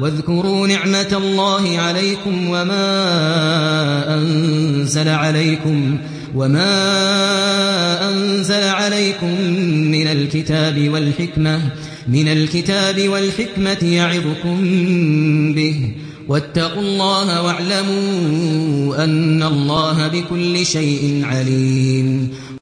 واذكروا نعمة الله عليكم وما أنزل عليكم وما أنزل عليكم من الكتاب والحكمة من الكتاب والحكمة يعظكم به. واتقوا الله واعلموا أن الله بكل شيء عليم.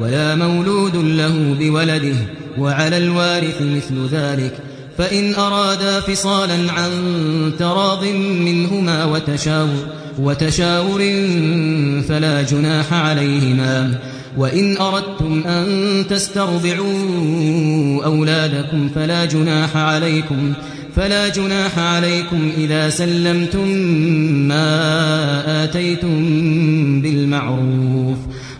ولا مولود له بولده وعلى الوارث مثل ذلك. فإن أرادا فصالا عن تراض منهما وتشاور, وتشاور فلا جناح عليهما. وإن أردتم أن تسترضعوا أولادكم فلا جناح عليكم فلا جناح عليكم إذا سلمتم ما آتيتم بالمعروف.